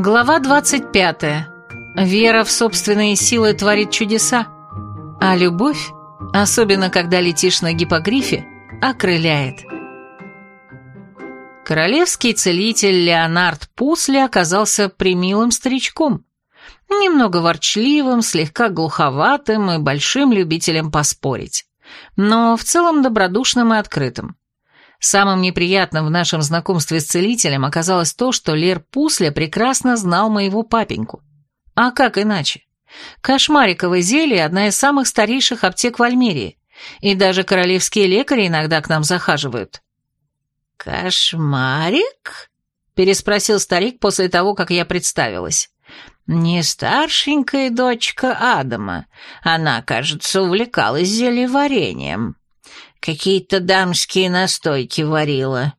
Глава 25. Вера в собственные силы творит чудеса, а любовь, особенно когда летишь на гипогрифе, окрыляет. Королевский целитель Леонард Пусли оказался примилым старичком, немного ворчливым, слегка глуховатым и большим любителем поспорить, но в целом добродушным и открытым. Самым неприятным в нашем знакомстве с целителем оказалось то, что Лер Пусля прекрасно знал моего папеньку. А как иначе? Кошмариковое зелье – одна из самых старейших аптек в Альмерии, и даже королевские лекари иногда к нам захаживают. «Кошмарик?» – переспросил старик после того, как я представилась. «Не старшенькая дочка Адама. Она, кажется, увлекалась зельеварением». Какие-то дамские настойки варила».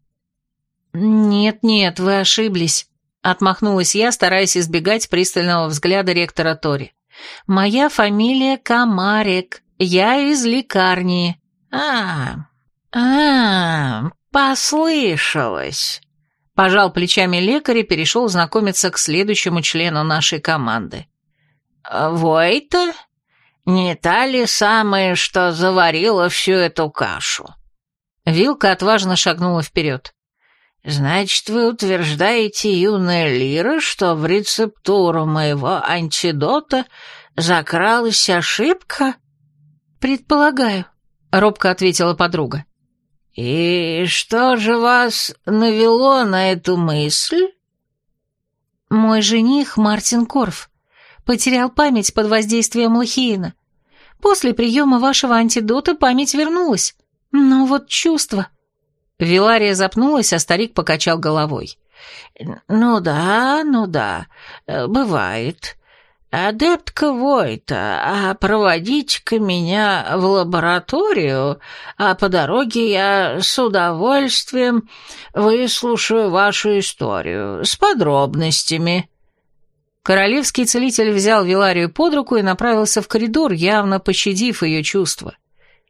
«Нет-нет, вы ошиблись», — отмахнулась я, стараясь избегать пристального взгляда ректора Тори. «Моя фамилия Камарик, я из лекарни». «А, а, послышалось», — пожал плечами лекарь и перешел знакомиться к следующему члену нашей команды. «Войта?» «Не та ли самая, что заварила всю эту кашу?» Вилка отважно шагнула вперед. «Значит, вы утверждаете, юная Лира, что в рецептуру моего антидота закралась ошибка?» «Предполагаю», — робко ответила подруга. «И что же вас навело на эту мысль?» «Мой жених Мартин Корф потерял память под воздействием лохиина. После приема вашего антидота память вернулась. Но вот чувство...» Вилария запнулась, а старик покачал головой. «Ну да, ну да, э, бывает. Адептка Войта, а проводите-ка меня в лабораторию, а по дороге я с удовольствием выслушаю вашу историю с подробностями». Королевский целитель взял Виларию под руку и направился в коридор, явно пощадив ее чувства.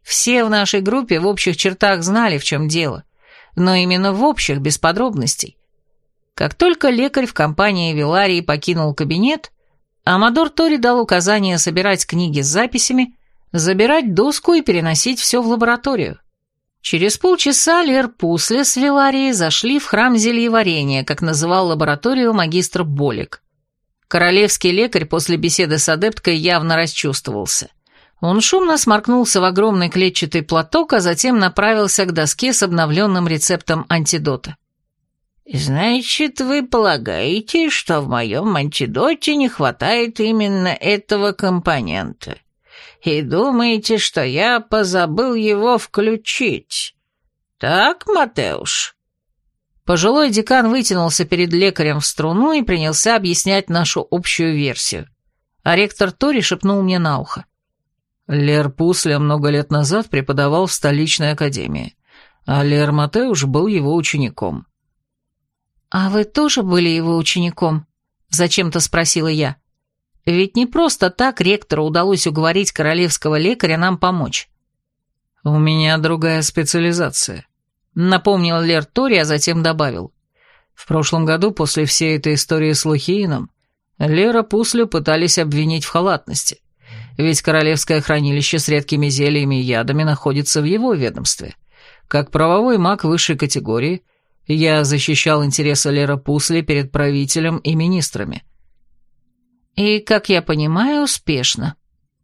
Все в нашей группе в общих чертах знали, в чем дело, но именно в общих, без подробностей. Как только лекарь в компании Виларии покинул кабинет, Амадор Тори дал указание собирать книги с записями, забирать доску и переносить все в лабораторию. Через полчаса Лер Пусле с Виларией зашли в храм зельеварения, как называл лабораторию магистр Болик. Королевский лекарь после беседы с адепткой явно расчувствовался. Он шумно сморкнулся в огромный клетчатый платок, а затем направился к доске с обновленным рецептом антидота. «Значит, вы полагаете, что в моем антидоте не хватает именно этого компонента, и думаете, что я позабыл его включить? Так, Матеуш?» Пожилой декан вытянулся перед лекарем в струну и принялся объяснять нашу общую версию. А ректор Тори шепнул мне на ухо. Лер Пусля много лет назад преподавал в столичной академии, а Лер Матеуш был его учеником. «А вы тоже были его учеником?» — зачем-то спросила я. «Ведь не просто так ректору удалось уговорить королевского лекаря нам помочь». «У меня другая специализация», Напомнил Лер Тори, а затем добавил. В прошлом году, после всей этой истории с Лухиином, Лера Пуслю пытались обвинить в халатности, ведь королевское хранилище с редкими зельями и ядами находится в его ведомстве. Как правовой маг высшей категории, я защищал интересы Лера Пусли перед правителем и министрами. И, как я понимаю, успешно.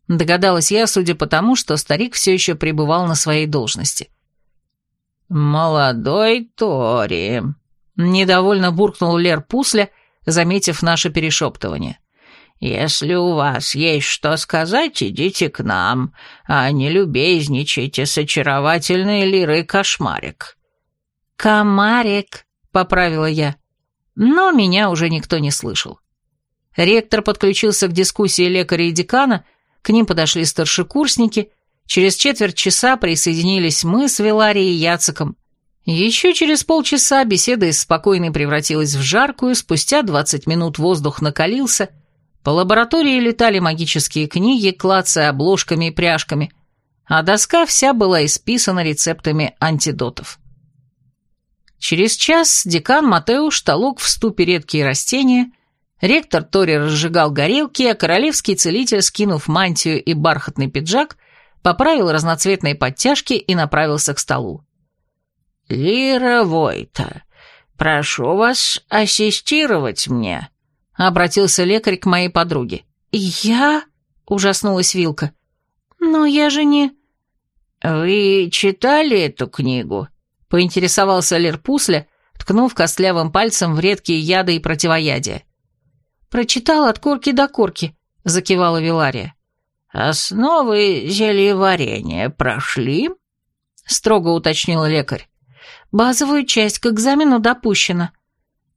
Догадалась я, судя по тому, что старик все еще пребывал на своей должности. «Молодой Тори», — недовольно буркнул Лер Пусля, заметив наше перешептывание. «Если у вас есть что сказать, идите к нам, а не любезничайте с очаровательной лирой кошмарик». «Комарик», — поправила я, но меня уже никто не слышал. Ректор подключился к дискуссии лекаря и декана, к ним подошли старшекурсники — Через четверть часа присоединились мы с Виларией и Яциком. Еще через полчаса беседа из спокойной превратилась в жаркую, спустя 20 минут воздух накалился, по лаборатории летали магические книги, клацая обложками и пряжками, а доска вся была исписана рецептами антидотов. Через час декан Матеуш толок в ступе редкие растения Ректор Тори разжигал горелки, а королевский целитель, скинув мантию и бархатный пиджак, поправил разноцветные подтяжки и направился к столу. «Лира Войта, прошу вас ассистировать мне», — обратился лекарь к моей подруге. «Я?» — ужаснулась Вилка. «Но я же не...» «Вы читали эту книгу?» — поинтересовался Лер Пусля, ткнув костлявым пальцем в редкие яды и противоядия. «Прочитал от корки до корки», — закивала Вилария. «Основы зельеварения прошли?» — строго уточнил лекарь. «Базовую часть к экзамену допущена».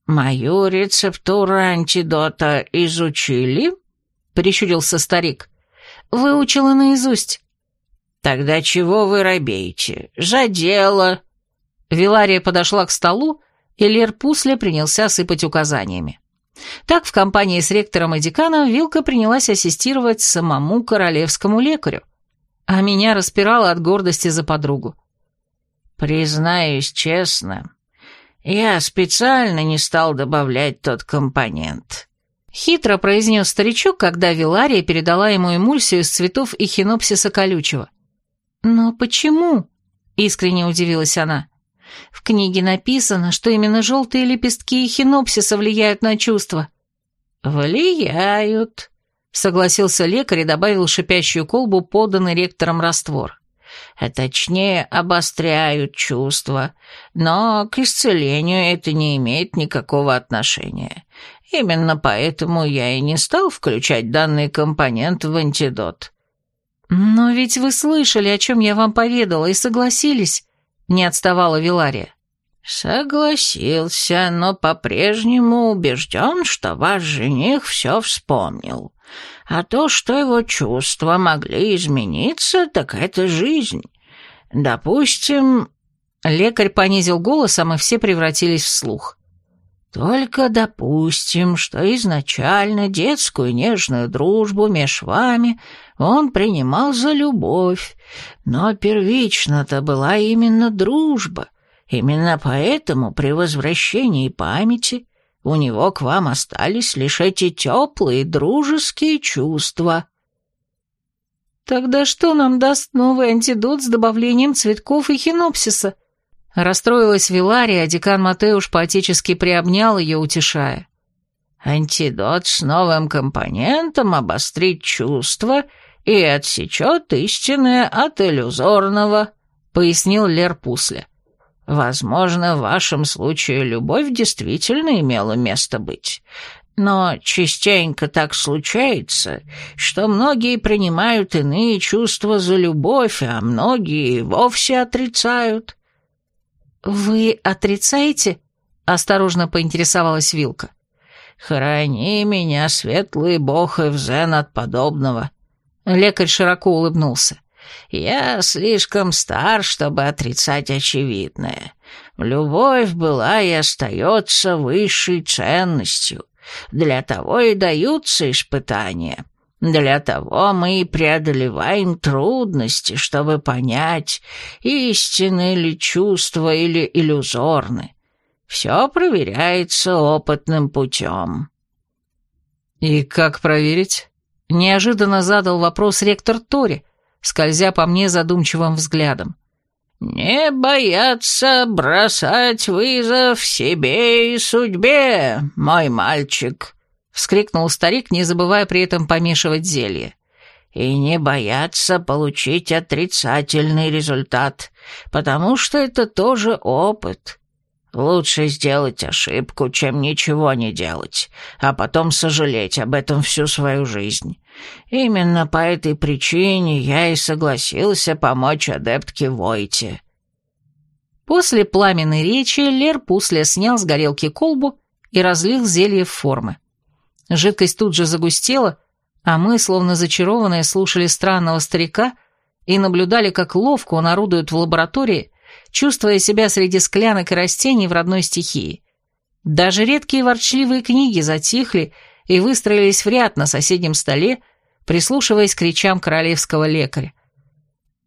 «Мою рецептуру антидота изучили?» — прищурился старик. «Выучила наизусть». «Тогда чего вы робеете? За дело!» Вилария подошла к столу, и Лер Пусле принялся сыпать указаниями. Так в компании с ректором и деканом Вилка принялась ассистировать самому королевскому лекарю, а меня распирала от гордости за подругу. «Признаюсь честно, я специально не стал добавлять тот компонент», — хитро произнес старичок, когда Вилария передала ему эмульсию из цветов эхинопсиса колючего. «Но почему?» — искренне удивилась она. В книге написано, что именно желтые лепестки эхинопсиса влияют на чувства». «Влияют», — согласился лекарь и добавил шипящую колбу, поданный ректором раствор. А точнее, обостряют чувства, но к исцелению это не имеет никакого отношения. Именно поэтому я и не стал включать данный компонент в антидот. «Но ведь вы слышали, о чем я вам поведала, и согласились», не отставала Вилария. «Согласился, но по-прежнему убежден, что ваш жених все вспомнил. А то, что его чувства могли измениться, так это жизнь. Допустим...» Лекарь понизил голосом, и все превратились в слух. «Только допустим, что изначально детскую нежную дружбу меж вами он принимал за любовь, но первично-то была именно дружба. Именно поэтому при возвращении памяти у него к вам остались лишь эти теплые дружеские чувства. Тогда что нам даст новый антидот с добавлением цветков и хинопсиса? Расстроилась Вилария, а декан Матеуш поотечески приобнял ее, утешая. Антидот с новым компонентом обострит чувства и отсечет истинное от иллюзорного», — пояснил Лер Пусле. «Возможно, в вашем случае любовь действительно имела место быть, но частенько так случается, что многие принимают иные чувства за любовь, а многие вовсе отрицают». «Вы отрицаете?» — осторожно поинтересовалась Вилка. «Храни меня, светлый бог, Эвзен, от подобного», Лекарь широко улыбнулся. «Я слишком стар, чтобы отрицать очевидное. Любовь была и остается высшей ценностью. Для того и даются испытания. Для того мы и преодолеваем трудности, чтобы понять, истинны ли чувства или иллюзорны. Все проверяется опытным путем». «И как проверить?» Неожиданно задал вопрос ректор Тори, скользя по мне задумчивым взглядом. «Не бояться бросать вызов себе и судьбе, мой мальчик», — вскрикнул старик, не забывая при этом помешивать зелье. «И не бояться получить отрицательный результат, потому что это тоже опыт. Лучше сделать ошибку, чем ничего не делать, а потом сожалеть об этом всю свою жизнь. Именно по этой причине я и согласился помочь адептке Войте». После пламенной речи Лер Пусля снял с горелки колбу и разлил зелье в формы. Жидкость тут же загустела, а мы, словно зачарованные, слушали странного старика и наблюдали, как ловко он орудует в лаборатории, чувствуя себя среди склянок и растений в родной стихии. Даже редкие ворчливые книги затихли и выстроились в ряд на соседнем столе, прислушиваясь к речам королевского лекаря.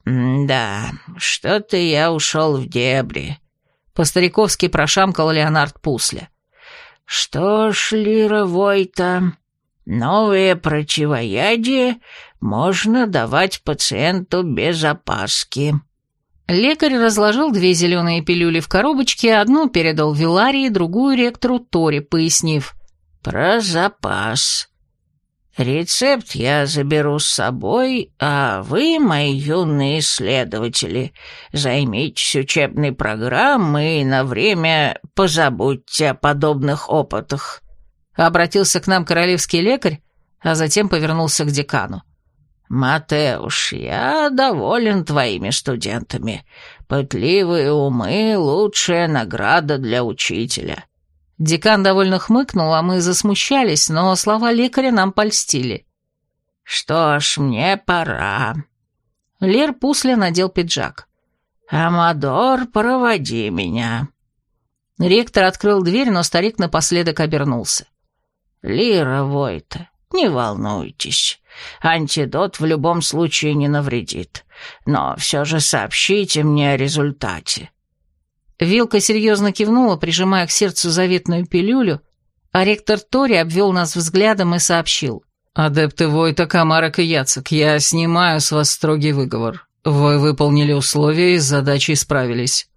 «Да, что-то я ушел в дебри», — по-стариковски прошамкал Леонард Пусля. «Что ж, Лира Войта, новые противоядие можно давать пациенту без опаски». Лекарь разложил две зеленые пилюли в коробочке, одну передал Виларии, другую ректору Тори, пояснив «Про запас». Рецепт я заберу с собой, а вы, мои юные исследователи, займитесь учебной программой и на время позабудьте о подобных опытах. Обратился к нам королевский лекарь, а затем повернулся к декану. «Матеуш, я доволен твоими студентами. Пытливые умы — лучшая награда для учителя». Декан довольно хмыкнул, а мы засмущались, но слова лекаря нам польстили. «Что ж, мне пора». Лер Пусля надел пиджак. «Амадор, проводи меня». Ректор открыл дверь, но старик напоследок обернулся. «Лира Войта, не волнуйтесь. Антидот в любом случае не навредит. Но все же сообщите мне о результате». Вилка серьезно кивнула, прижимая к сердцу заветную пилюлю, а ректор Тори обвел нас взглядом и сообщил. «Адепты Войта, Камарок и Яцек, я снимаю с вас строгий выговор. Вы выполнили условия и с задачей справились».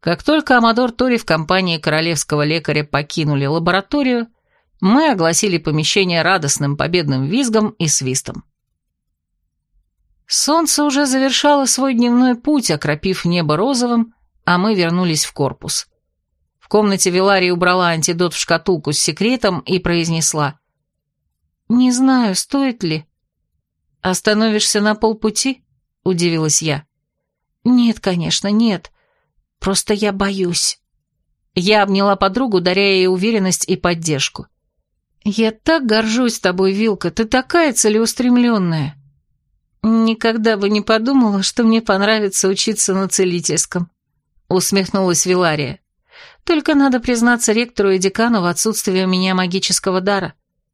Как только Амадор Тори в компании королевского лекаря покинули лабораторию, мы огласили помещение радостным победным визгом и свистом. Солнце уже завершало свой дневной путь, окропив небо розовым, а мы вернулись в корпус. В комнате Вилария убрала антидот в шкатулку с секретом и произнесла. «Не знаю, стоит ли». «Остановишься на полпути?» — удивилась я. «Нет, конечно, нет. Просто я боюсь». Я обняла подругу, даря ей уверенность и поддержку. «Я так горжусь тобой, Вилка, ты такая целеустремленная». «Никогда бы не подумала, что мне понравится учиться на целительском», усмехнулась Вилария. Только надо признаться ректору и декану в отсутствии у меня магического дара.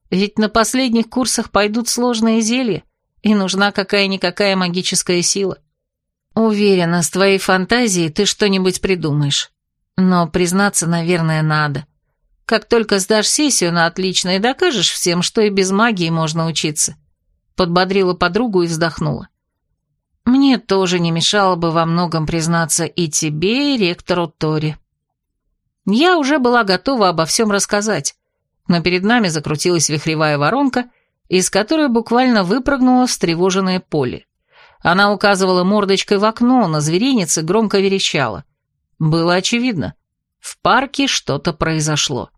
Ведь на последних курсах пойдут сложные зелья, и нужна какая-никакая магическая сила. Уверена, с твоей фантазией ты что-нибудь придумаешь. Но признаться, наверное, надо. Как только сдашь сессию на отлично и докажешь всем, что и без магии можно учиться. Подбодрила подругу и вздохнула. Мне тоже не мешало бы во многом признаться и тебе, и ректору Тори. Я уже была готова обо всем рассказать, но перед нами закрутилась вихревая воронка, из которой буквально выпрыгнуло встревоженное поле. Она указывала мордочкой в окно, на зверинец и громко верещала. Было очевидно, в парке что-то произошло.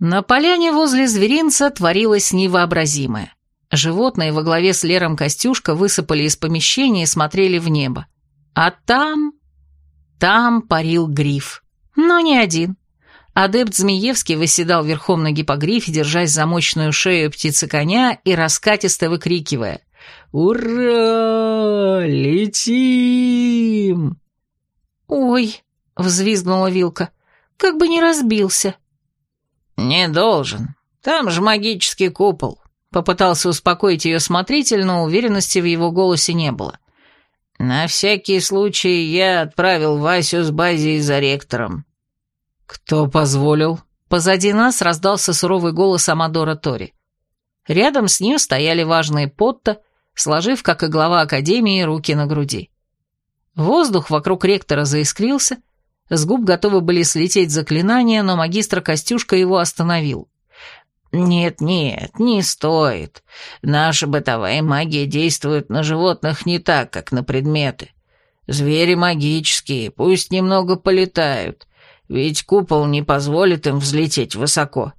На поляне возле зверинца творилось невообразимое. Животные во главе с Лером Костюшка высыпали из помещения и смотрели в небо. А там... Там парил гриф. Но не один. Адепт Змеевский восседал верхом на гипогрифе, держась за мощную шею птицы коня и раскатисто выкрикивая «Ура! Летим!» «Ой!» — взвизгнула Вилка. «Как бы не разбился!» «Не должен. Там же магический купол. Попытался успокоить ее смотритель, но уверенности в его голосе не было. «На всякий случай я отправил Васю с базей за ректором». «Кто позволил?» Позади нас раздался суровый голос Амадора Тори. Рядом с ним стояли важные Потто, сложив, как и глава Академии, руки на груди. Воздух вокруг ректора заискрился, с губ готовы были слететь заклинания, но магистр Костюшка его остановил. «Нет-нет, не стоит. Наша бытовая магия действует на животных не так, как на предметы. Звери магические, пусть немного полетают, ведь купол не позволит им взлететь высоко».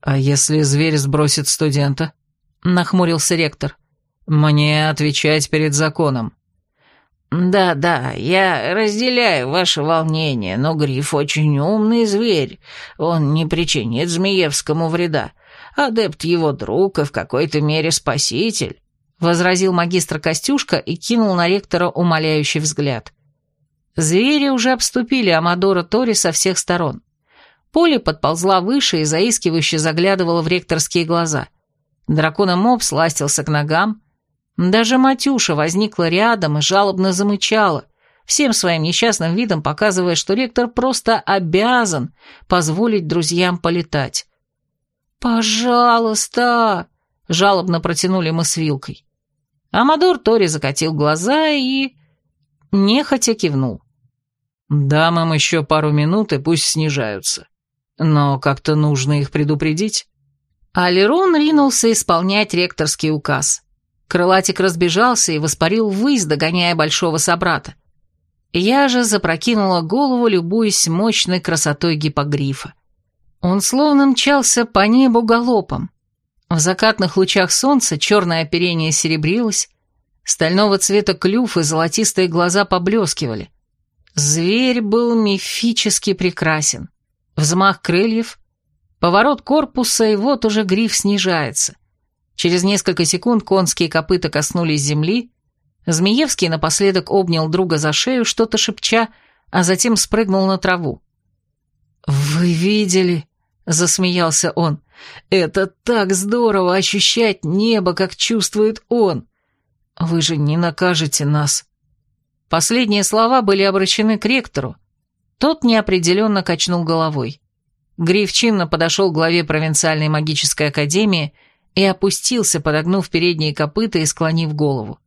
«А если зверь сбросит студента?» — нахмурился ректор. «Мне отвечать перед законом». «Да-да, я разделяю ваше волнение, но Гриф очень умный зверь. Он не причинит Змеевскому вреда. Адепт его друг и в какой-то мере спаситель», — возразил магистр Костюшка и кинул на ректора умоляющий взгляд. Звери уже обступили Амадора Тори со всех сторон. Поле подползла выше и заискивающе заглядывала в ректорские глаза. Дракона-моб сластился к ногам, даже Матюша возникла рядом и жалобно замычала, всем своим несчастным видом показывая, что ректор просто обязан позволить друзьям полетать. «Пожалуйста!» — жалобно протянули мы с Вилкой. Амадор Тори закатил глаза и... нехотя кивнул. «Дам им еще пару минут, и пусть снижаются. Но как-то нужно их предупредить». Алерон ринулся исполнять ректорский указ. Крылатик разбежался и воспарил ввысь, догоняя большого собрата. Я же запрокинула голову, любуясь мощной красотой гипогрифа. Он словно мчался по небу галопом. В закатных лучах солнца черное оперение серебрилось, стального цвета клюв и золотистые глаза поблескивали. Зверь был мифически прекрасен. Взмах крыльев, поворот корпуса, и вот уже гриф снижается. Через несколько секунд конские копыта коснулись земли, Змеевский напоследок обнял друга за шею, что-то шепча, а затем спрыгнул на траву. «Вы видели?» — засмеялся он. «Это так здорово ощущать небо, как чувствует он! Вы же не накажете нас!» Последние слова были обращены к ректору. Тот неопределенно качнул головой. Гриф чинно подошел к главе провинциальной магической академии и опустился, подогнув передние копыта и склонив голову.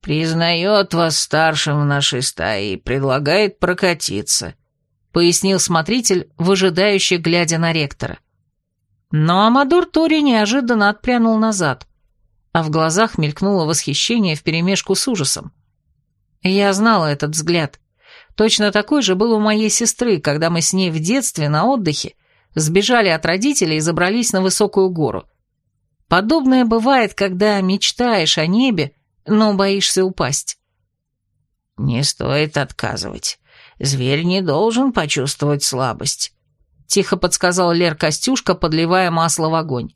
«Признает вас старшим в нашей стае и предлагает прокатиться», — пояснил смотритель, выжидающий, глядя на ректора. Но Амадор Тори неожиданно отпрянул назад, а в глазах мелькнуло восхищение вперемешку с ужасом. Я знала этот взгляд. Точно такой же был у моей сестры, когда мы с ней в детстве на отдыхе сбежали от родителей и забрались на высокую гору. Подобное бывает, когда мечтаешь о небе, но боишься упасть. «Не стоит отказывать. Зверь не должен почувствовать слабость», — тихо подсказал Лер Костюшка, подливая масло в огонь.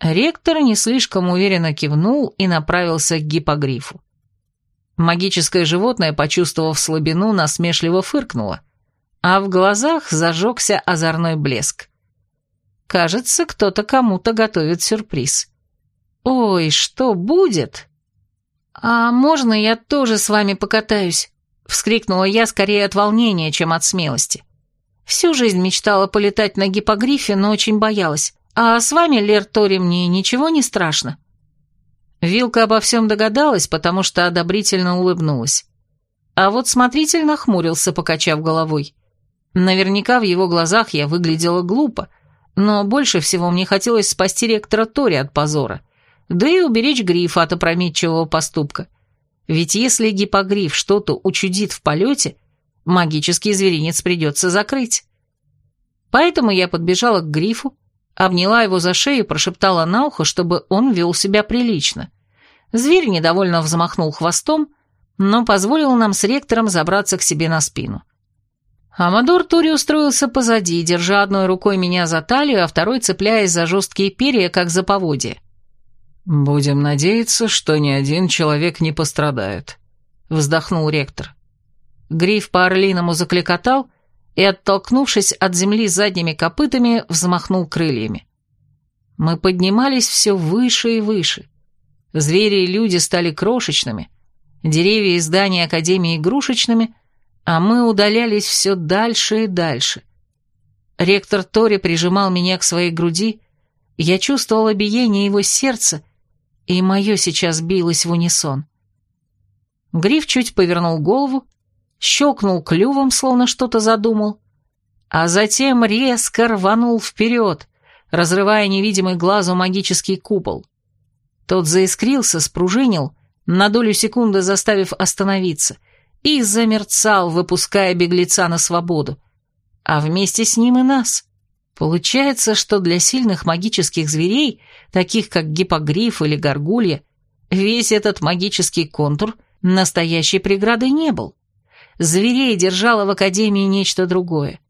Ректор не слишком уверенно кивнул и направился к гипогрифу. Магическое животное, почувствовав слабину, насмешливо фыркнуло, а в глазах зажегся озорной блеск. Кажется, кто-то кому-то готовит сюрприз. «Ой, что будет?» «А можно я тоже с вами покатаюсь?» — вскрикнула я скорее от волнения, чем от смелости. Всю жизнь мечтала полетать на гипогрифе, но очень боялась. А с вами, Лер Тори, мне ничего не страшно?» Вилка обо всем догадалась, потому что одобрительно улыбнулась. А вот смотритель нахмурился, покачав головой. Наверняка в его глазах я выглядела глупо, но больше всего мне хотелось спасти ректора Тори от позора да и уберечь грифа от опрометчивого поступка. Ведь если гипогриф что-то учудит в полете, магический зверинец придется закрыть. Поэтому я подбежала к грифу, обняла его за шею и прошептала на ухо, чтобы он вел себя прилично. Зверь недовольно взмахнул хвостом, но позволил нам с ректором забраться к себе на спину. Амадор Тури устроился позади, держа одной рукой меня за талию, а второй цепляясь за жесткие перья, как за поводья. «Будем надеяться, что ни один человек не пострадает», — вздохнул ректор. Гриф по-орлиному закликотал и, оттолкнувшись от земли задними копытами, взмахнул крыльями. Мы поднимались все выше и выше. Звери и люди стали крошечными, деревья и здания Академии игрушечными, а мы удалялись все дальше и дальше. Ректор Тори прижимал меня к своей груди, я чувствовала биение его сердца и мое сейчас билось в унисон. Гриф чуть повернул голову, щелкнул клювом, словно что-то задумал, а затем резко рванул вперед, разрывая невидимый глазу магический купол. Тот заискрился, спружинил, на долю секунды заставив остановиться, и замерцал, выпуская беглеца на свободу, а вместе с ним и нас. Получается, что для сильных магических зверей, таких как гипогриф или горгулья, весь этот магический контур настоящей преградой не был. Зверей держало в Академии нечто другое.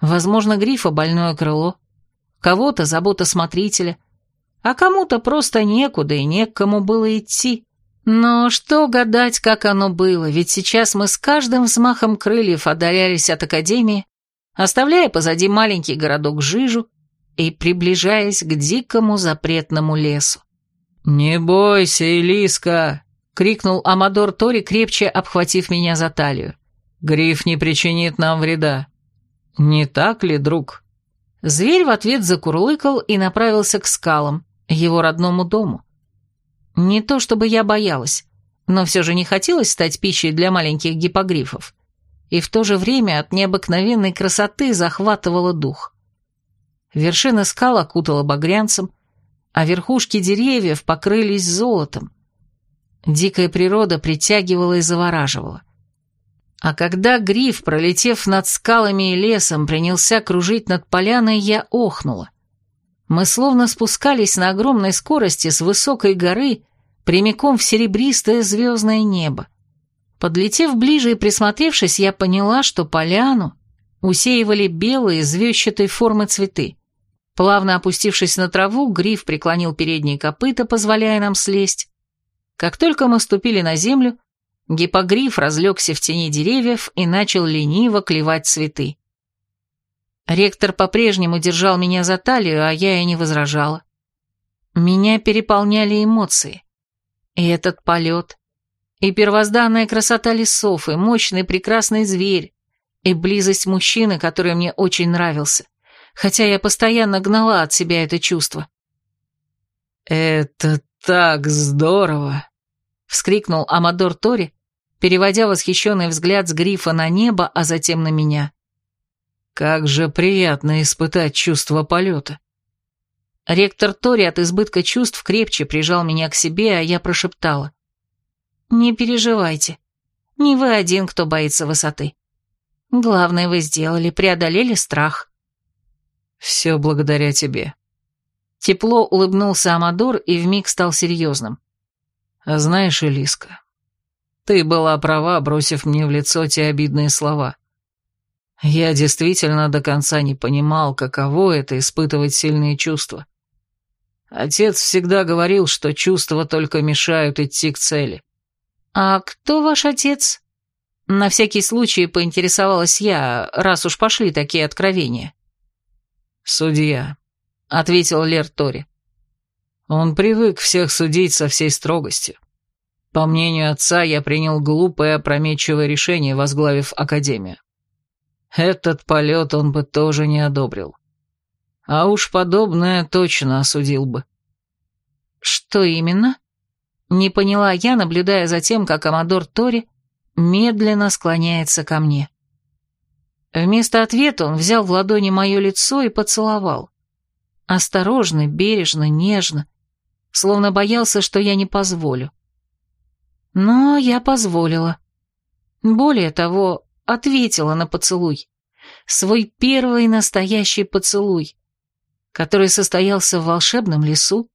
Возможно, грифа больное крыло, кого-то забота смотрителя, а кому-то просто некуда и не к кому было идти. Но что гадать, как оно было, ведь сейчас мы с каждым взмахом крыльев отдалялись от Академии, оставляя позади маленький городок Жижу и приближаясь к дикому запретному лесу. «Не бойся, Элиска!» — крикнул Амадор Тори, крепче обхватив меня за талию. «Гриф не причинит нам вреда. Не так ли, друг?» Зверь в ответ закурлыкал и направился к скалам, его родному дому. Не то чтобы я боялась, но все же не хотелось стать пищей для маленьких гипогрифов. И в то же время от необыкновенной красоты захватывало дух. Вершина скал окутала багрянцем, а верхушки деревьев покрылись золотом. Дикая природа притягивала и завораживала. А когда гриф, пролетев над скалами и лесом, принялся кружить над поляной, я охнула. Мы словно спускались на огромной скорости с высокой горы прямиком в серебристое звездное небо. Подлетев ближе и присмотревшись, я поняла, что поляну усеивали белые звездчатой формы цветы. Плавно опустившись на траву, гриф преклонил передние копыта, позволяя нам слезть. Как только мы ступили на землю, Гипогриф разлегся в тени деревьев и начал лениво клевать цветы. Ректор по-прежнему держал меня за талию, а я и не возражала. Меня переполняли эмоции. И этот полет, и первозданная красота лесов, и мощный прекрасный зверь, и близость мужчины, который мне очень нравился, хотя я постоянно гнала от себя это чувство. «Это так здорово!» вскрикнул Амадор Тори, переводя восхищенный взгляд с грифа на небо, а затем на меня. «Как же приятно испытать чувство полета!» Ректор Тори от избытка чувств крепче прижал меня к себе, а я прошептала. «Не переживайте. Не вы один, кто боится высоты. Главное вы сделали, преодолели страх». «Все благодаря тебе». Тепло улыбнулся Амадор и вмиг стал серьезным. А знаешь, Элиска, ты была права, бросив мне в лицо те обидные слова. Я действительно до конца не понимал, каково это испытывать сильные чувства. Отец всегда говорил, что чувства только мешают идти к цели. «А кто ваш отец?» На всякий случай поинтересовалась я, раз уж пошли такие откровения. «Судья», — ответил Лер Тори. Он привык всех судить со всей строгостью. По мнению отца, я принял глупое опрометчивое решение, возглавив Академию. Этот полет он бы тоже не одобрил. А уж подобное точно осудил бы. Что именно? Не поняла я, наблюдая за тем, как Амадор Тори медленно склоняется ко мне. Вместо ответа он взял в ладони мое лицо и поцеловал. Осторожно, бережно, нежно, словно боялся, что я не позволю. Но я позволила. Более того, ответила на поцелуй. Свой первый настоящий поцелуй, который состоялся в волшебном лесу,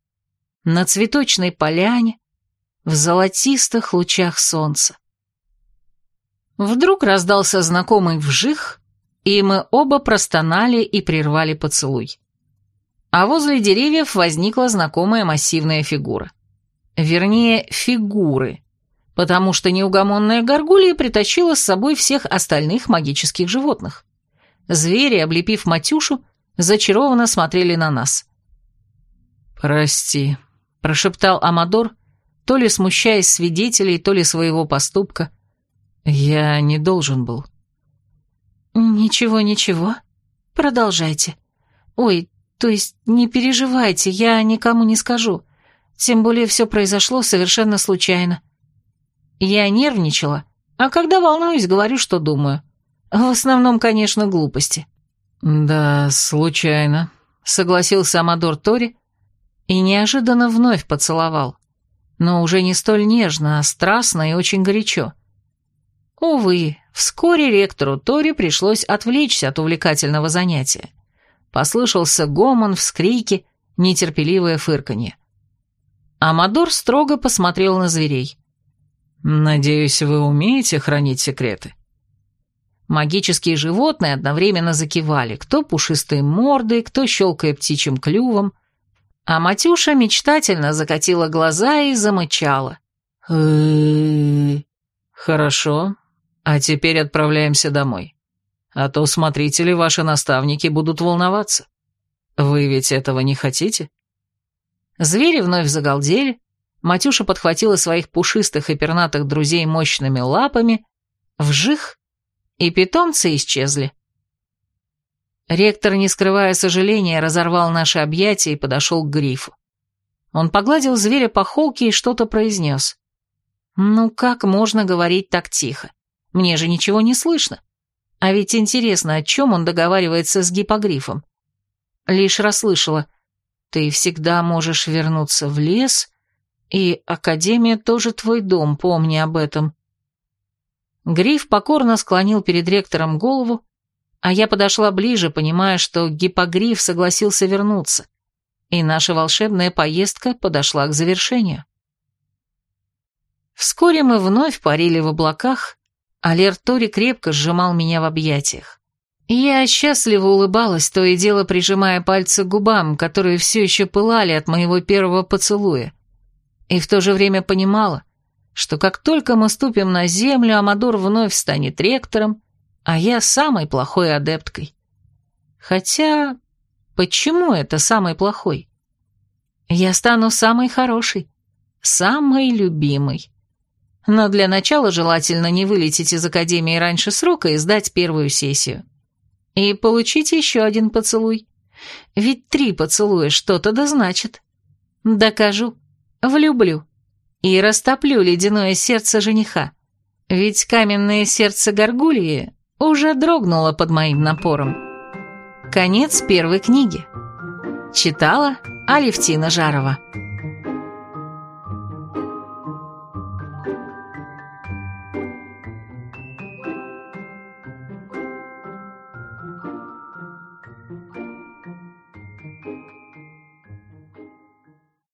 на цветочной поляне, в золотистых лучах солнца. Вдруг раздался знакомый вжих, и мы оба простонали и прервали поцелуй а возле деревьев возникла знакомая массивная фигура. Вернее, фигуры, потому что неугомонная горгулья притащила с собой всех остальных магических животных. Звери, облепив Матюшу, зачарованно смотрели на нас. «Прости», — прошептал Амадор, то ли смущаясь свидетелей, то ли своего поступка. «Я не должен был». «Ничего, ничего. Продолжайте. Ой, то есть не переживайте, я никому не скажу. Тем более все произошло совершенно случайно. Я нервничала, а когда волнуюсь, говорю, что думаю. В основном, конечно, глупости. «Да, случайно», — согласился Амадор Тори и неожиданно вновь поцеловал. Но уже не столь нежно, а страстно и очень горячо. Увы, вскоре ректору Тори пришлось отвлечься от увлекательного занятия. Послышался гомон, вскрики, нетерпеливое фырканье. Амадор строго посмотрел на зверей. «Надеюсь, вы умеете хранить секреты?» Магические животные одновременно закивали, кто пушистой мордой, кто щелкая птичьим клювом, а Матюша мечтательно закатила глаза и замычала. «Хорошо, а теперь отправляемся домой а то смотрители ваши наставники будут волноваться. Вы ведь этого не хотите?» Звери вновь загалдели, Матюша подхватила своих пушистых и пернатых друзей мощными лапами, вжих, и питомцы исчезли. Ректор, не скрывая сожаления, разорвал наши объятия и подошел к грифу. Он погладил зверя по холке и что-то произнес. «Ну как можно говорить так тихо? Мне же ничего не слышно. А ведь интересно, о чем он договаривается с гипогрифом. Лишь расслышала. Ты всегда можешь вернуться в лес, и Академия тоже твой дом, помни об этом». Гриф покорно склонил перед ректором голову, а я подошла ближе, понимая, что гипогриф согласился вернуться, и наша волшебная поездка подошла к завершению. Вскоре мы вновь парили в облаках, а Лер Тори крепко сжимал меня в объятиях. Я счастливо улыбалась, то и дело прижимая пальцы к губам, которые все еще пылали от моего первого поцелуя, и в то же время понимала, что как только мы ступим на землю, Амадор вновь станет ректором, а я самой плохой адепткой. Хотя, почему это самый плохой? Я стану самой хорошей, самой любимой. Но для начала желательно не вылететь из Академии раньше срока и сдать первую сессию. И получить еще один поцелуй. Ведь три поцелуя что-то да значит. Докажу, влюблю и растоплю ледяное сердце жениха. Ведь каменное сердце горгульи уже дрогнула под моим напором. Конец первой книги. Читала Алевтина Жарова.